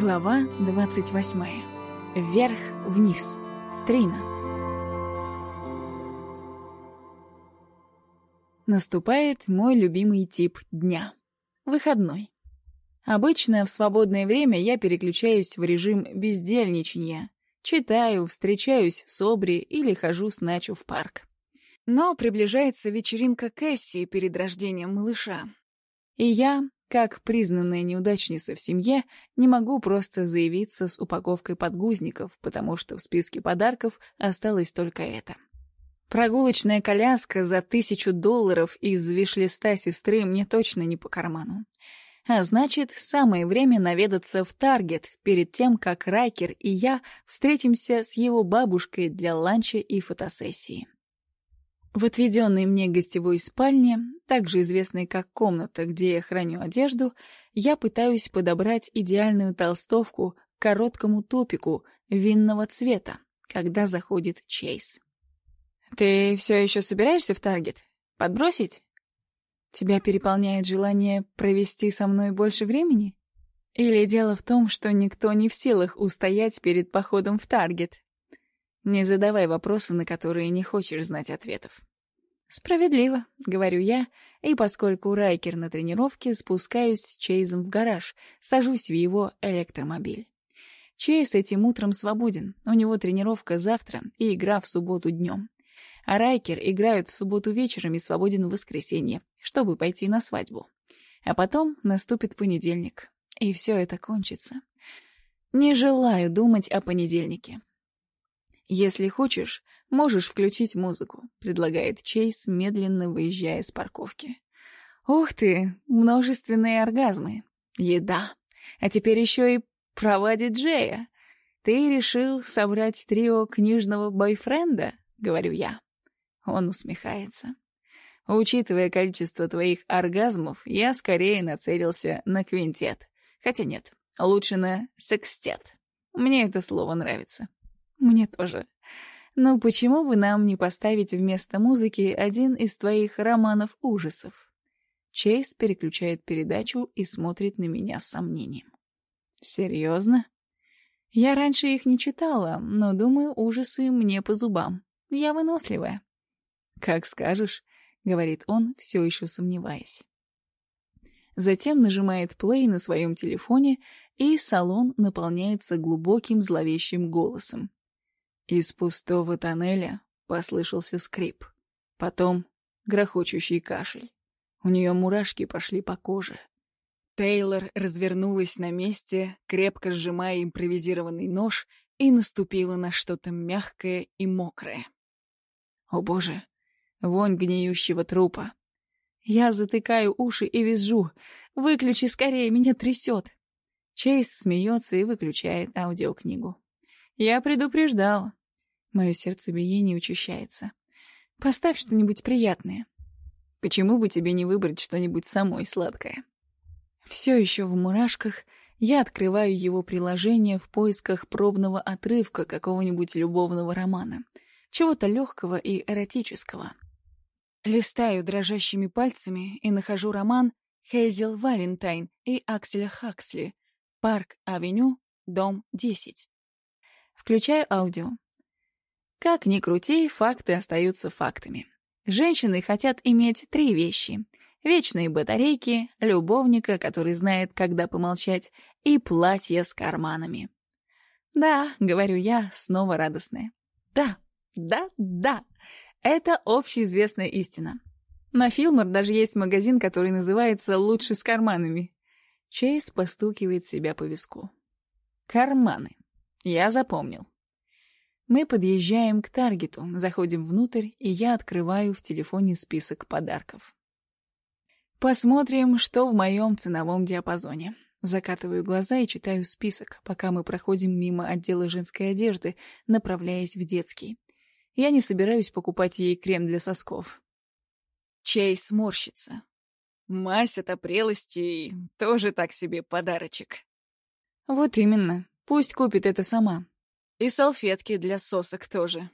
Глава 28. Вверх-вниз. Трина. Наступает мой любимый тип дня. Выходной. Обычно в свободное время я переключаюсь в режим бездельничания. Читаю, встречаюсь с Обри или хожу с Начо в парк. Но приближается вечеринка Кэсси перед рождением малыша. И я, как признанная неудачница в семье, не могу просто заявиться с упаковкой подгузников, потому что в списке подарков осталось только это. Прогулочная коляска за тысячу долларов из вишлиста сестры мне точно не по карману. А значит, самое время наведаться в Таргет перед тем, как Райкер и я встретимся с его бабушкой для ланча и фотосессии. В отведенной мне гостевой спальне, также известной как комната, где я храню одежду, я пытаюсь подобрать идеальную толстовку к короткому топику винного цвета, когда заходит Чейз. «Ты все еще собираешься в Таргет? Подбросить?» «Тебя переполняет желание провести со мной больше времени? Или дело в том, что никто не в силах устоять перед походом в Таргет?» Не задавай вопросы, на которые не хочешь знать ответов. «Справедливо», — говорю я, и поскольку Райкер на тренировке, спускаюсь с Чейзом в гараж, сажусь в его электромобиль. Чейз этим утром свободен, у него тренировка завтра и игра в субботу днем. А Райкер играет в субботу вечером и свободен в воскресенье, чтобы пойти на свадьбу. А потом наступит понедельник, и все это кончится. Не желаю думать о понедельнике. «Если хочешь, можешь включить музыку», — предлагает Чейз, медленно выезжая с парковки. «Ух ты, множественные оргазмы. Еда. А теперь еще и права диджея. Ты решил собрать трио книжного бойфренда?» — говорю я. Он усмехается. «Учитывая количество твоих оргазмов, я скорее нацелился на квинтет. Хотя нет, лучше на секстет. Мне это слово нравится». Мне тоже. Но почему бы нам не поставить вместо музыки один из твоих романов ужасов? Чейз переключает передачу и смотрит на меня с сомнением. Серьезно? Я раньше их не читала, но думаю, ужасы мне по зубам. Я выносливая. Как скажешь, говорит он, все еще сомневаясь. Затем нажимает плей на своем телефоне, и салон наполняется глубоким зловещим голосом. Из пустого тоннеля послышался скрип. Потом грохочущий кашель. У нее мурашки пошли по коже. Тейлор развернулась на месте, крепко сжимая импровизированный нож, и наступила на что-то мягкое и мокрое. О боже, вонь гниющего трупа. Я затыкаю уши и визжу. «Выключи скорее, меня трясет!» Чейз смеется и выключает аудиокнигу. Я предупреждал. Мое сердцебиение учащается. Поставь что-нибудь приятное. Почему бы тебе не выбрать что-нибудь самой сладкое? Все еще в мурашках я открываю его приложение в поисках пробного отрывка какого-нибудь любовного романа. Чего-то легкого и эротического. Листаю дрожащими пальцами и нахожу роман Хейзел Валентайн и Акселя Хаксли «Парк-авеню, дом 10». Включаю аудио. Как ни крути, факты остаются фактами. Женщины хотят иметь три вещи. Вечные батарейки, любовника, который знает, когда помолчать, и платье с карманами. «Да», — говорю я, снова радостная. «Да, да, да, это общеизвестная истина. На Филмор даже есть магазин, который называется «Лучше с карманами». Чейз постукивает себя по виску. «Карманы. Я запомнил. Мы подъезжаем к Таргету, заходим внутрь, и я открываю в телефоне список подарков. Посмотрим, что в моем ценовом диапазоне. Закатываю глаза и читаю список, пока мы проходим мимо отдела женской одежды, направляясь в детский. Я не собираюсь покупать ей крем для сосков. Чей сморщится. Мась от опрелости тоже так себе подарочек. Вот именно. Пусть купит это сама. И салфетки для сосок тоже.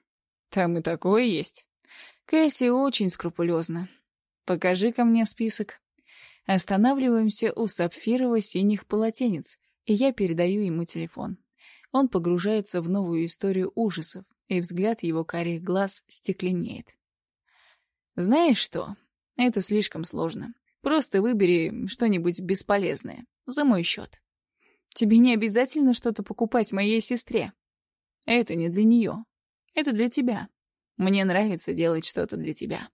Там и такое есть. Кэсси очень скрупулезна. Покажи ко мне список. Останавливаемся у сапфирово-синих полотенец, и я передаю ему телефон. Он погружается в новую историю ужасов, и взгляд его карих глаз стекленеет. «Знаешь что? Это слишком сложно. Просто выбери что-нибудь бесполезное. За мой счет. Тебе не обязательно что-то покупать моей сестре. Это не для нее. Это для тебя. Мне нравится делать что-то для тебя».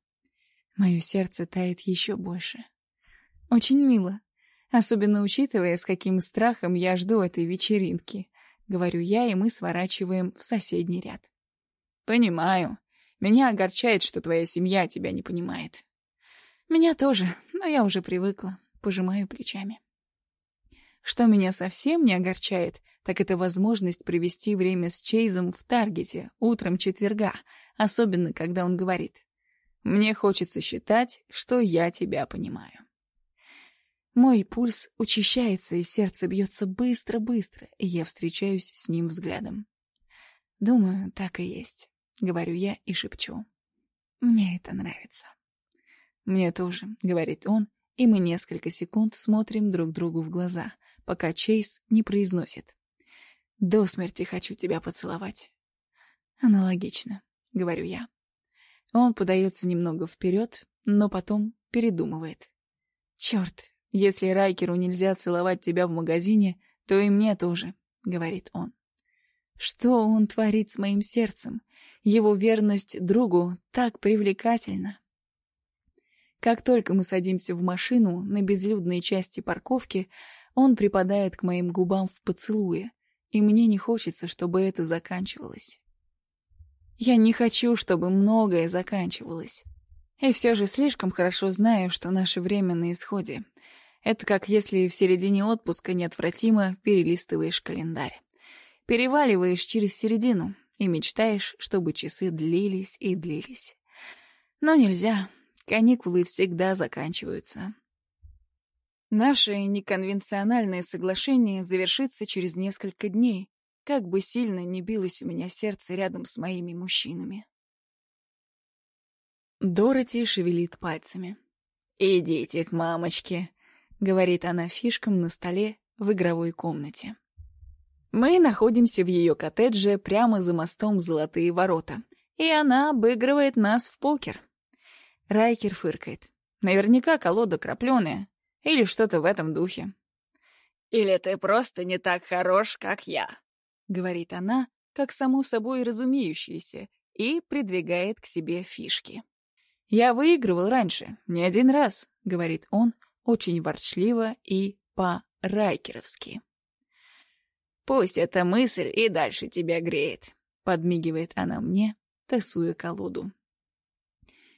Мое сердце тает еще больше. Очень мило. Особенно учитывая, с каким страхом я жду этой вечеринки. Говорю я, и мы сворачиваем в соседний ряд. Понимаю. Меня огорчает, что твоя семья тебя не понимает. Меня тоже, но я уже привыкла. Пожимаю плечами. Что меня совсем не огорчает, так это возможность провести время с Чейзом в Таргете утром четверга, особенно когда он говорит «Мне хочется считать, что я тебя понимаю». Мой пульс учащается, и сердце бьется быстро-быстро, и я встречаюсь с ним взглядом. Думаю, так и есть, — говорю я и шепчу. Мне это нравится. Мне тоже, — говорит он, и мы несколько секунд смотрим друг другу в глаза, пока Чейз не произносит. До смерти хочу тебя поцеловать. Аналогично, — говорю я. Он подается немного вперед, но потом передумывает. Черт, «Если Райкеру нельзя целовать тебя в магазине, то и мне тоже», — говорит он. Что он творит с моим сердцем? Его верность другу так привлекательна. Как только мы садимся в машину на безлюдной части парковки, он припадает к моим губам в поцелуе, и мне не хочется, чтобы это заканчивалось. Я не хочу, чтобы многое заканчивалось. И все же слишком хорошо знаю, что наше время на исходе — это как если в середине отпуска неотвратимо перелистываешь календарь. Переваливаешь через середину и мечтаешь, чтобы часы длились и длились. Но нельзя. Каникулы всегда заканчиваются. Наше неконвенциональное соглашение завершится через несколько дней, как бы сильно не билось у меня сердце рядом с моими мужчинами. Дороти шевелит пальцами. «Идите к мамочке», — говорит она фишкам на столе в игровой комнате. Мы находимся в ее коттедже прямо за мостом «Золотые ворота», и она обыгрывает нас в покер. Райкер фыркает. Наверняка колода крапленая или что-то в этом духе. «Или ты просто не так хорош, как я», — говорит она, как само собой разумеющееся, и придвигает к себе фишки. «Я выигрывал раньше, не один раз», — говорит он, — очень ворчливо и по-райкеровски. «Пусть эта мысль и дальше тебя греет», — подмигивает она мне, тасуя колоду.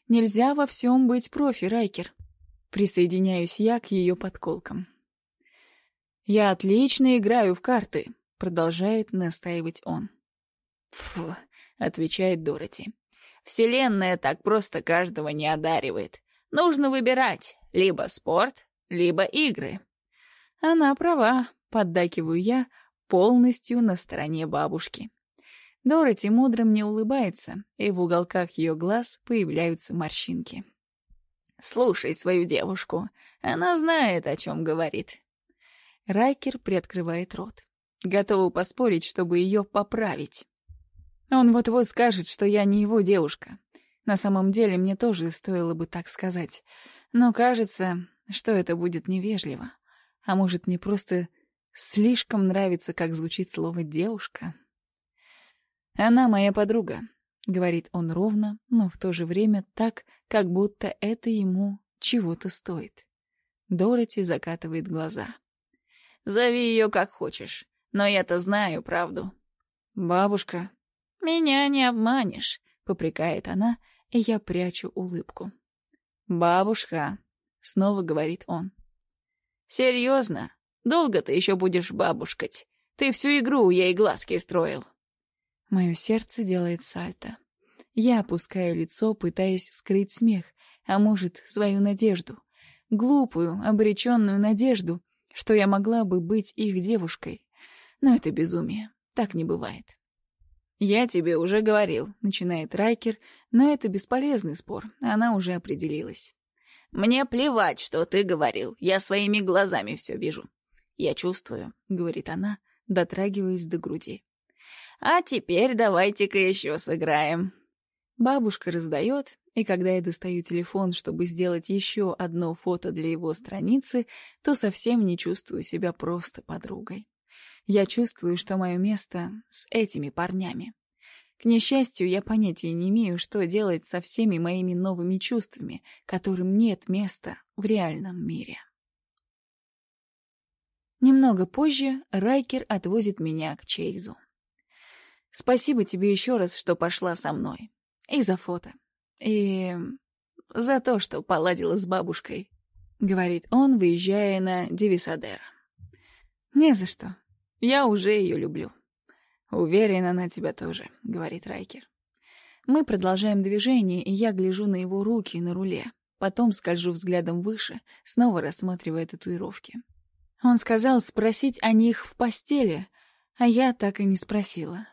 «Нельзя во всем быть профи, Райкер», — присоединяюсь я к ее подколкам. «Я отлично играю в карты», — продолжает настаивать он. «Фу», — отвечает Дороти. «Вселенная так просто каждого не одаривает. Нужно выбирать, либо спорт, либо игры. Она права, поддакиваю я, полностью на стороне бабушки. Дороти мудро мне улыбается, и в уголках ее глаз появляются морщинки. «Слушай свою девушку, она знает, о чем говорит». Райкер приоткрывает рот. Готова поспорить, чтобы ее поправить. Он вот-вот скажет, что я не его девушка. На самом деле мне тоже стоило бы так сказать. Но кажется, что это будет невежливо. А может, мне просто слишком нравится, как звучит слово «девушка». «Она моя подруга», — говорит он ровно, но в то же время так, как будто это ему чего-то стоит. Дороти закатывает глаза. «Зови ее как хочешь, но я-то знаю правду». «Бабушка». «Меня не обманешь», — попрекает она, и я прячу улыбку. «Бабушка», — снова говорит он. «Серьезно? Долго ты еще будешь бабушкать? Ты всю игру ей глазки строил». Мое сердце делает сальто. Я опускаю лицо, пытаясь скрыть смех, а может, свою надежду. Глупую, обреченную надежду, что я могла бы быть их девушкой. Но это безумие. Так не бывает. «Я тебе уже говорил», — начинает Райкер, но это бесполезный спор, она уже определилась. «Мне плевать, что ты говорил, я своими глазами все вижу. «Я чувствую», — говорит она, дотрагиваясь до груди. «А теперь давайте-ка еще сыграем». Бабушка раздает, и когда я достаю телефон, чтобы сделать еще одно фото для его страницы, то совсем не чувствую себя просто подругой. Я чувствую, что мое место с этими парнями. К несчастью, я понятия не имею, что делать со всеми моими новыми чувствами, которым нет места в реальном мире. Немного позже Райкер отвозит меня к Чейзу. «Спасибо тебе еще раз, что пошла со мной. И за фото. И за то, что поладила с бабушкой», — говорит он, выезжая на Девисадера. «Не за что. Я уже ее люблю». «Уверен, она тебя тоже», — говорит Райкер. Мы продолжаем движение, и я гляжу на его руки на руле. Потом скольжу взглядом выше, снова рассматривая татуировки. Он сказал спросить о них в постели, а я так и не спросила.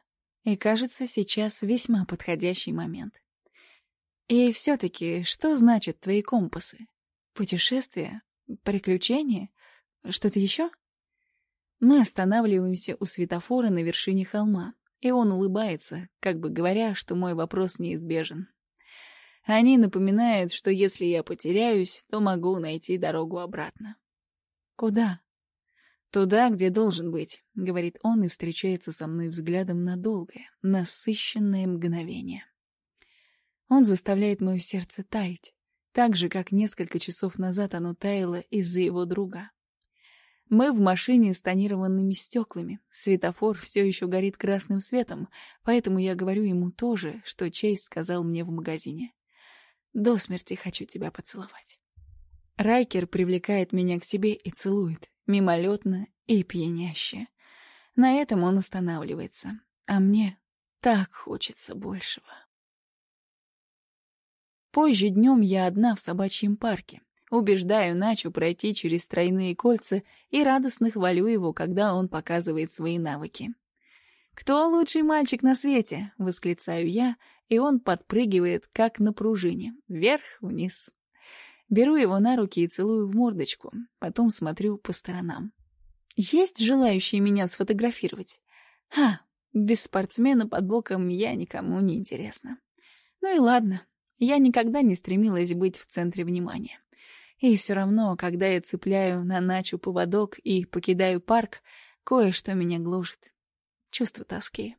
И кажется, сейчас весьма подходящий момент. И все-таки, что значат твои компасы? Путешествия? Приключения? Что-то еще? Мы останавливаемся у светофора на вершине холма, и он улыбается, как бы говоря, что мой вопрос неизбежен. Они напоминают, что если я потеряюсь, то могу найти дорогу обратно. Куда? Туда, где должен быть, говорит он и встречается со мной взглядом на долгое, насыщенное мгновение. Он заставляет мое сердце таять, так же, как несколько часов назад оно таяло из-за его друга. Мы в машине с тонированными стеклами. Светофор все еще горит красным светом, поэтому я говорю ему то же, что Чейз сказал мне в магазине. До смерти хочу тебя поцеловать. Райкер привлекает меня к себе и целует, мимолетно и пьяняще. На этом он останавливается, а мне так хочется большего. Позже днем я одна в собачьем парке. Убеждаю Начу пройти через тройные кольца и радостно хвалю его, когда он показывает свои навыки. «Кто лучший мальчик на свете?» — восклицаю я, и он подпрыгивает, как на пружине, вверх-вниз. Беру его на руки и целую в мордочку, потом смотрю по сторонам. Есть желающие меня сфотографировать? Ха, без спортсмена под боком я никому не интересна. Ну и ладно, я никогда не стремилась быть в центре внимания. И все равно, когда я цепляю на начу поводок и покидаю парк, кое-что меня гложет. Чувство тоски.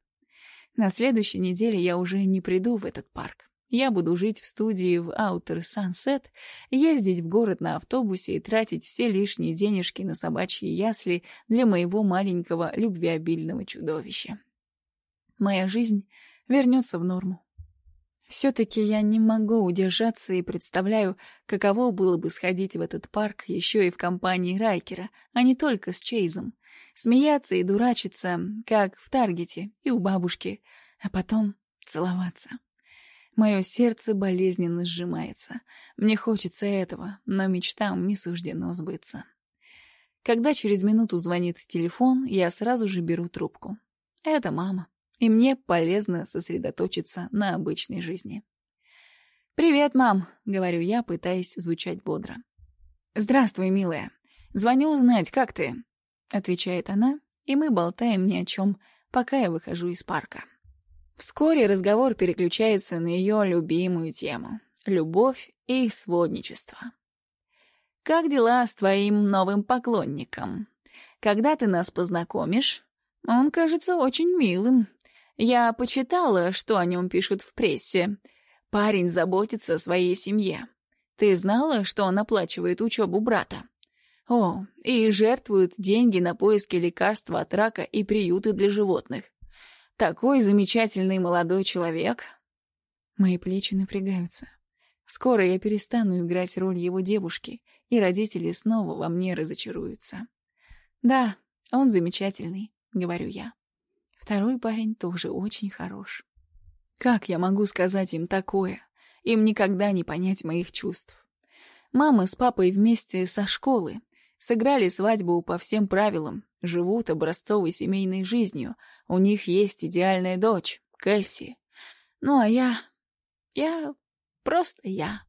На следующей неделе я уже не приду в этот парк. Я буду жить в студии в Outer Sunset, ездить в город на автобусе и тратить все лишние денежки на собачьи ясли для моего маленького любвеобильного чудовища. Моя жизнь вернется в норму. Все-таки я не могу удержаться и представляю, каково было бы сходить в этот парк еще и в компании Райкера, а не только с Чейзом. Смеяться и дурачиться, как в Таргете и у бабушки, а потом целоваться. Мое сердце болезненно сжимается. Мне хочется этого, но мечтам не суждено сбыться. Когда через минуту звонит телефон, я сразу же беру трубку. Это мама и мне полезно сосредоточиться на обычной жизни. «Привет, мам», — говорю я, пытаясь звучать бодро. «Здравствуй, милая. Звоню узнать, как ты?» — отвечает она, и мы болтаем ни о чем, пока я выхожу из парка. Вскоре разговор переключается на ее любимую тему — любовь и сводничество. «Как дела с твоим новым поклонником? Когда ты нас познакомишь? Он кажется очень милым. Я почитала, что о нем пишут в прессе. Парень заботится о своей семье. Ты знала, что он оплачивает учебу брата? О, и жертвует деньги на поиски лекарства от рака и приюты для животных. Такой замечательный молодой человек. Мои плечи напрягаются. Скоро я перестану играть роль его девушки, и родители снова во мне разочаруются. Да, он замечательный, говорю я. Второй парень тоже очень хорош. Как я могу сказать им такое? Им никогда не понять моих чувств. Мама с папой вместе со школы. Сыграли свадьбу по всем правилам, живут образцовой семейной жизнью. У них есть идеальная дочь, Кэсси. Ну а я... я... просто я.